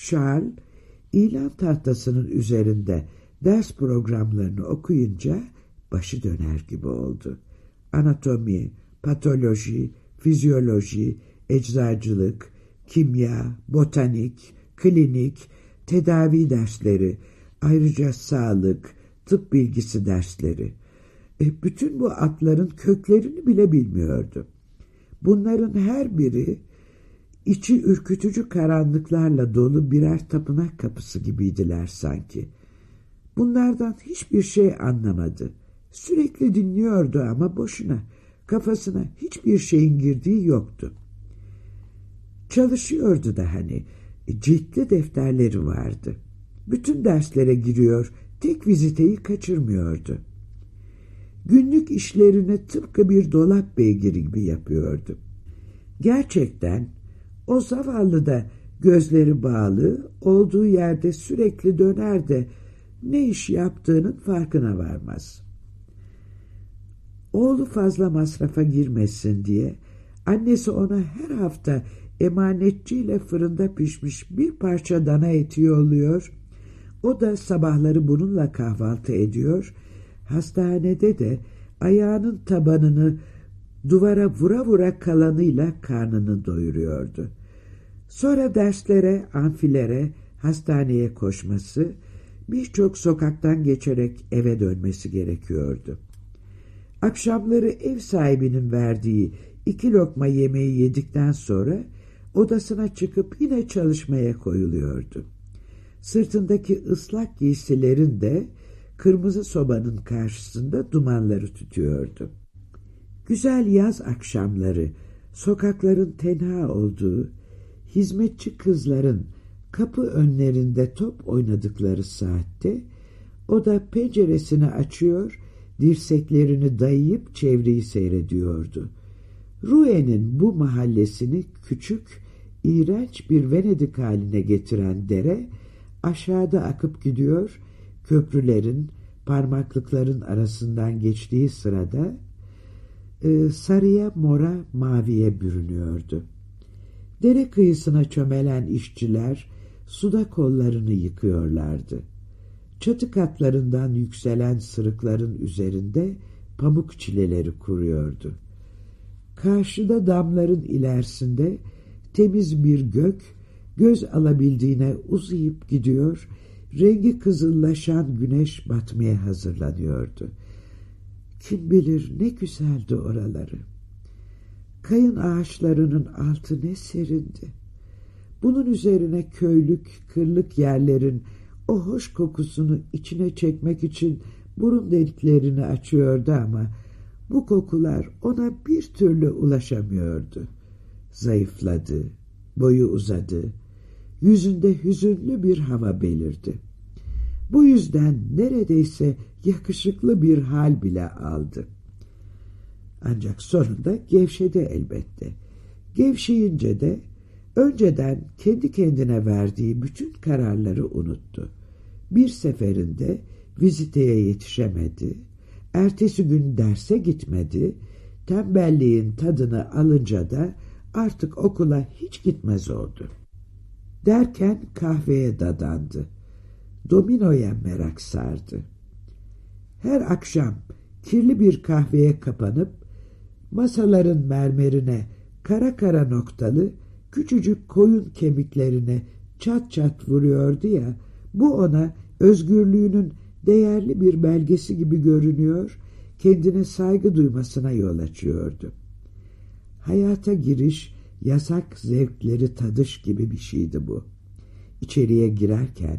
Charles, ilan tahtasının üzerinde ders programlarını okuyunca başı döner gibi oldu. Anatomi, patoloji, fizyoloji, eczacılık, kimya, botanik, klinik, tedavi dersleri, ayrıca sağlık, tıp bilgisi dersleri. E, bütün bu atların köklerini bile bilmiyordu. Bunların her biri içi ürkütücü karanlıklarla dolu birer tapınak kapısı gibiydiler sanki. Bunlardan hiçbir şey anlamadı. Sürekli dinliyordu ama boşuna. Kafasına hiçbir şeyin girdiği yoktu. Çalışıyordu da hani. Ciltli defterleri vardı. Bütün derslere giriyor, tek viziteyi kaçırmıyordu. Günlük işlerini tıpkı bir dolap beygiri gibi yapıyordu. Gerçekten o zavallı da gözleri bağlı, olduğu yerde sürekli döner de ne iş yaptığının farkına varmaz. Oğlu fazla masrafa girmesin diye annesi ona her hafta emanetçiyle fırında pişmiş bir parça dana eti yolluyor. O da sabahları bununla kahvaltı ediyor. Hastanede de ayağının tabanını duvara vura vura kalanıyla karnını doyuruyordu. Sonra derslere, amfilere, hastaneye koşması, birçok sokaktan geçerek eve dönmesi gerekiyordu. Akşamları ev sahibinin verdiği iki lokma yemeği yedikten sonra odasına çıkıp yine çalışmaya koyuluyordu. Sırtındaki ıslak giysilerin de kırmızı sobanın karşısında dumanları tutuyordu. Güzel yaz akşamları sokakların tenha olduğu, hizmetçi kızların kapı önlerinde top oynadıkları saatte o da penceresini açıyor, dirseklerini dayayıp çevreyi seyrediyordu. Rue'nin bu mahallesini küçük, iğrenç bir Venedik haline getiren dere aşağıda akıp gidiyor, köprülerin, parmaklıkların arasından geçtiği sırada e, sarıya, mora, maviye bürünüyordu. Dere kıyısına çömelen işçiler suda kollarını yıkıyorlardı. Çatı katlarından yükselen sırıkların üzerinde pamuk çileleri kuruyordu. Karşıda damların ilerisinde temiz bir gök göz alabildiğine uzayıp gidiyor, rengi kızıllaşan güneş batmaya hazırlanıyordu. Kim bilir ne güzeldi oraları. Kayın ağaçlarının altı ne serindi. Bunun üzerine köylük, kırlık yerlerin o hoş kokusunu içine çekmek için burun deliklerini açıyordu ama bu kokular ona bir türlü ulaşamıyordu. Zayıfladı, boyu uzadı, yüzünde hüzünlü bir hava belirdi. Bu yüzden neredeyse yakışıklı bir hal bile aldı. Ancak sonunda gevşedi elbette. Gevşeyince de önceden kendi kendine verdiği bütün kararları unuttu. Bir seferinde viziteye yetişemedi, ertesi gün derse gitmedi, tembelliğin tadını alınca da artık okula hiç gitmez oldu. Derken kahveye dadandı. Dominoya merak sardı. Her akşam kirli bir kahveye kapanıp masaların mermerine kara kara noktalı küçücük koyun kemiklerine çat çat vuruyordu ya, bu ona özgürlüğünün değerli bir belgesi gibi görünüyor, kendine saygı duymasına yol açıyordu. Hayata giriş, yasak zevkleri tadış gibi bir şeydi bu. İçeriye girerken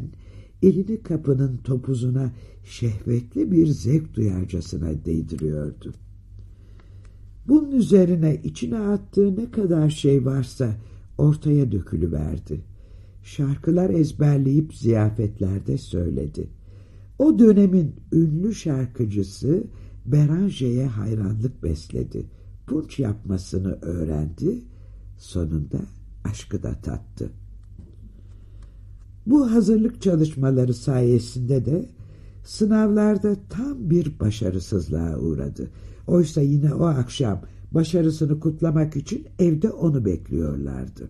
elini kapının topuzuna şehvetli bir zevk duyarcasına değdiriyordu. Bunun üzerine içine attığı ne kadar şey varsa ortaya dökülüverdi. Şarkılar ezberleyip ziyafetlerde söyledi. O dönemin ünlü şarkıcısı Beranje'ye hayranlık besledi. Punç yapmasını öğrendi. Sonunda aşkı da tattı. Bu hazırlık çalışmaları sayesinde de sınavlarda tam bir başarısızlığa uğradı. Oysa yine o akşam başarısını kutlamak için evde onu bekliyorlardı.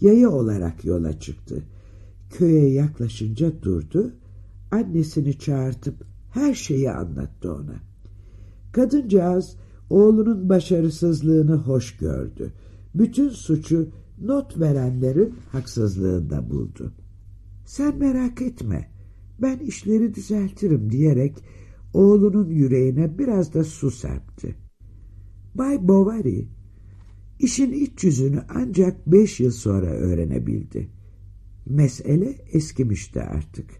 Yayı olarak yola çıktı. köye yaklaşınca durdu, annesini çağırtıp her şeyi anlattı ona. Kadıncağız oğlunun başarısızlığını hoş gördü. Bütün suçu not verenlerin haksızlığında buldu. Sen merak etme, ben işleri düzeltirim diyerek oğlunun yüreğine biraz da su serpti. Bay Bovary, işin iç yüzünü ancak beş yıl sonra öğrenebildi. Mesele eskimişti artık.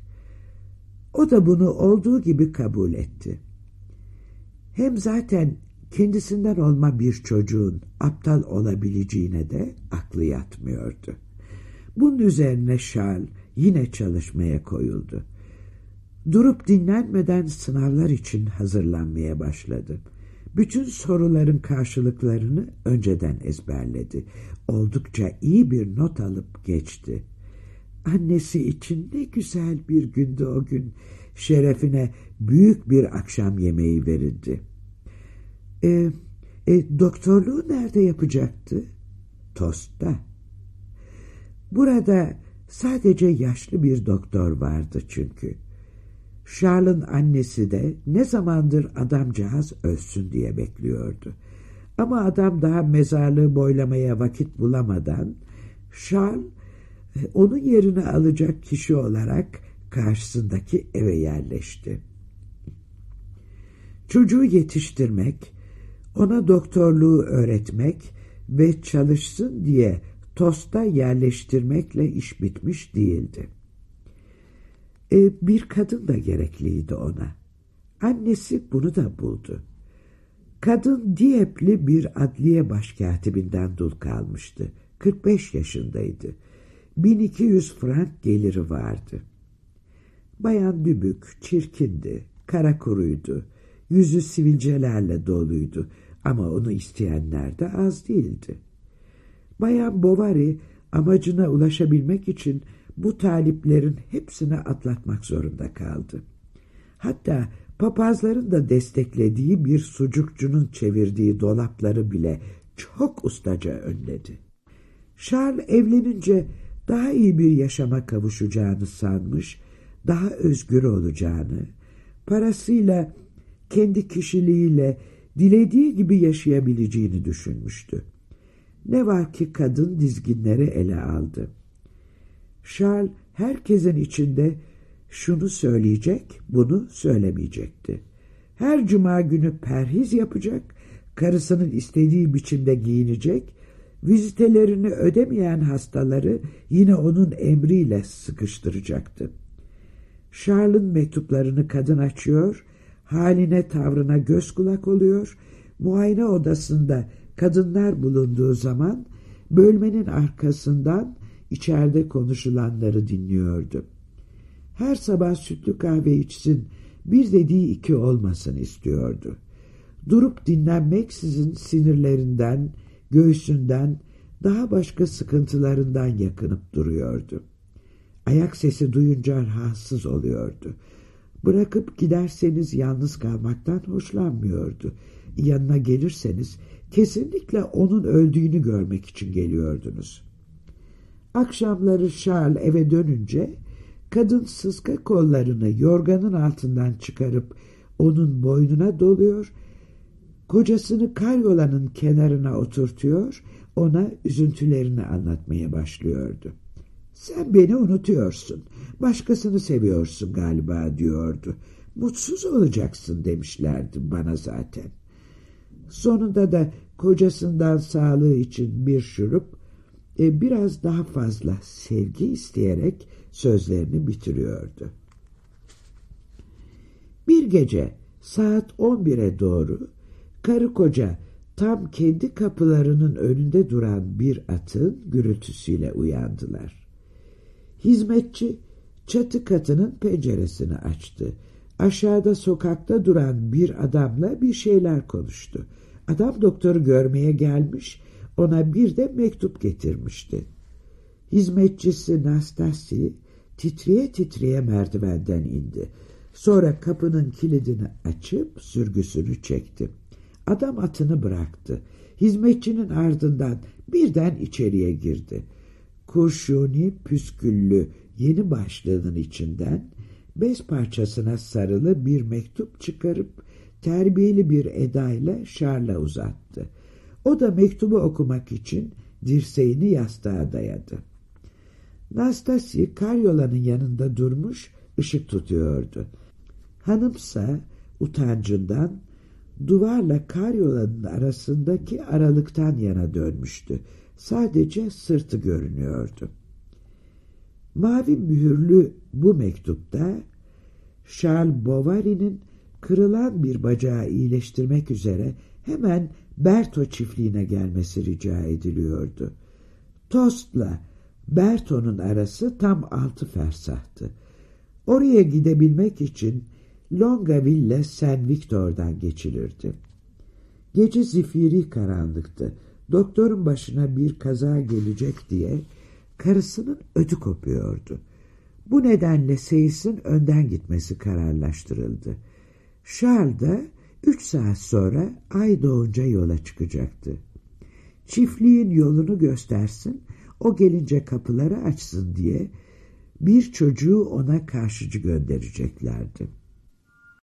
O da bunu olduğu gibi kabul etti. Hem zaten kendisinden olma bir çocuğun aptal olabileceğine de aklı yatmıyordu. Bunun üzerine Charles yine çalışmaya koyuldu. Durup dinlenmeden sınavlar için hazırlanmaya başladı. Bütün soruların karşılıklarını önceden ezberledi. Oldukça iyi bir not alıp geçti. Annesi için ne güzel bir gündü o gün. Şerefine büyük bir akşam yemeği verildi. E, e, doktorluğu nerede yapacaktı? Tost'ta. Burada sadece yaşlı bir doktor vardı çünkü. Charles'ın annesi de ne zamandır adamcağız ölsün diye bekliyordu. Ama adam daha mezarlığı boylamaya vakit bulamadan Charles e, onun yerini alacak kişi olarak karşısındaki eve yerleşti. Çocuğu yetiştirmek, ona doktorluğu öğretmek ve çalışsın diye tosta yerleştirmekle iş bitmiş değildi. E, bir kadın da gerekliydi ona. Annesi bunu da buldu. Kadın Diyep'li bir adliye başkatibinden dul kalmıştı. 45 yaşındaydı. 1200 frank geliri vardı. Bayan dübük, çirkindi, kara kuruydu. Yüzü sivilcelerle doluydu ama onu isteyenler de az değildi. Bayan Bovary amacına ulaşabilmek için bu taliplerin hepsini atlatmak zorunda kaldı. Hatta papazların da desteklediği bir sucukçunun çevirdiği dolapları bile çok ustaca önledi. Charles evlenince daha iyi bir yaşama kavuşacağını sanmış, daha özgür olacağını, parasıyla, kendi kişiliğiyle dilediği gibi yaşayabileceğini düşünmüştü. Ne var ki kadın dizginleri ele aldı. Charles herkesin içinde şunu söyleyecek, bunu söylemeyecekti. Her cuma günü perhiz yapacak, karısının istediği biçimde giyinecek, vizitelerini ödemeyen hastaları yine onun emriyle sıkıştıracaktı. Charles'ın mektuplarını kadın açıyor, haline tavrına göz kulak oluyor, muayene odasında kadınlar bulunduğu zaman bölmenin arkasından içeride konuşulanları dinliyordu. Her sabah sütlü kahve içsin, bir dediği iki olmasın istiyordu. Durup dinlenmeksizin sinirlerinden, göğsünden, daha başka sıkıntılarından yakınıp duruyordu. Ayak sesi duyunca rahatsız oluyordu. Bırakıp giderseniz yalnız kalmaktan hoşlanmıyordu. Yanına gelirseniz kesinlikle onun öldüğünü görmek için geliyordunuz. Akşamları Charles eve dönünce kadın sıska kollarını yorganın altından çıkarıp onun boynuna doluyor, kocasını karyolanın kenarına oturtuyor, ona üzüntülerini anlatmaya başlıyordu. Sen beni unutuyorsun, başkasını seviyorsun galiba diyordu. Mutsuz olacaksın demişlerdi bana zaten. Sonunda da kocasından sağlığı için bir şurup, e, biraz daha fazla sevgi isteyerek sözlerini bitiriyordu. Bir gece saat 11'e doğru karı koca tam kendi kapılarının önünde duran bir atın gürültüsüyle uyandılar. Hizmetçi çatı katının penceresini açtı. Aşağıda sokakta duran bir adamla bir şeyler konuştu. Adam doktoru görmeye gelmiş, ona bir de mektup getirmişti. Hizmetçisi Nastasi titriye titriye merdivenden indi. Sonra kapının kilidini açıp sürgüsünü çekti. Adam atını bıraktı. Hizmetçinin ardından birden içeriye girdi. Kurşuni, püsküllü, yeni başlığının içinden bez parçasına sarılı bir mektup çıkarıp terbiyeli bir edayla Charles'a uzattı. O da mektubu okumak için dirseğini yastığa dayadı. Nastasi karyolanın yanında durmuş ışık tutuyordu. Hanımsa utancından duvarla karyolanın arasındaki aralıktan yana dönmüştü. Sadece sırtı görünüyordu. Mavi mühürlü bu mektupta Charles Bovary'nin kırılan bir bacağı iyileştirmek üzere hemen Berto çiftliğine gelmesi rica ediliyordu. Tost'la Berto'nun arası tam altı fersahtı. Oraya gidebilmek için Longaville Saint Victor'dan geçilirdi. Gece zifiri karanlıktı. Doktorun başına bir kaza gelecek diye karısının ödü kopuyordu. Bu nedenle Seyis'in önden gitmesi kararlaştırıldı. Charles da üç saat sonra ay doğunca yola çıkacaktı. Çiftliğin yolunu göstersin, o gelince kapıları açsın diye bir çocuğu ona karşıcı göndereceklerdi.